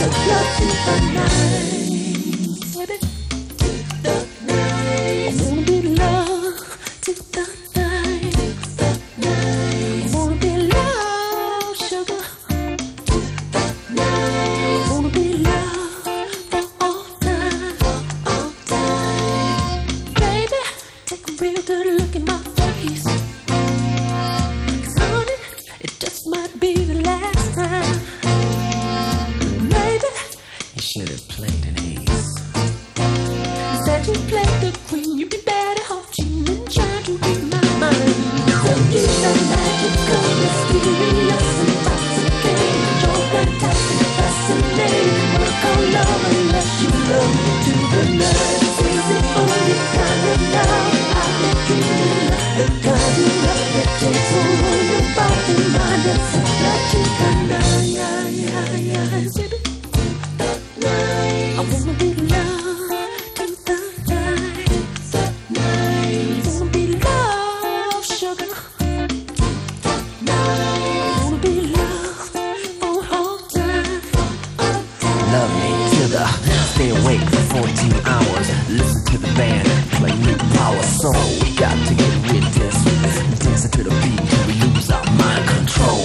就要去奔跑 Said you played the queen, you'd be better off cheating trying to read my mind. Intoxicating, play new power song. We got to get with this. Dance to the beat till we lose our mind control.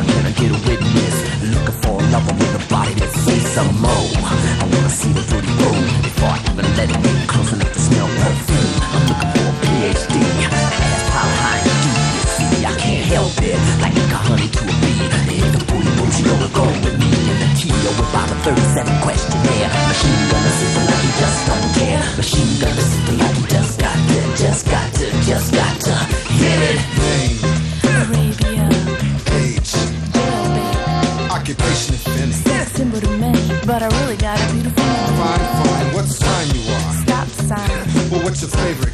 I'm gonna get a witness. Looking for a lover with a body that says some more. I wanna see the dirty road before I even let it get close enough to smell perfume. I'm looking for a PhD. Ass pile high and deep. You See, I can't help it. Like a honey to a bee. Hit the booty boom, she know it's going with me. In the TO about a 37 questionnaire. Machine gun assistant like he just don't care. Machine gun favorite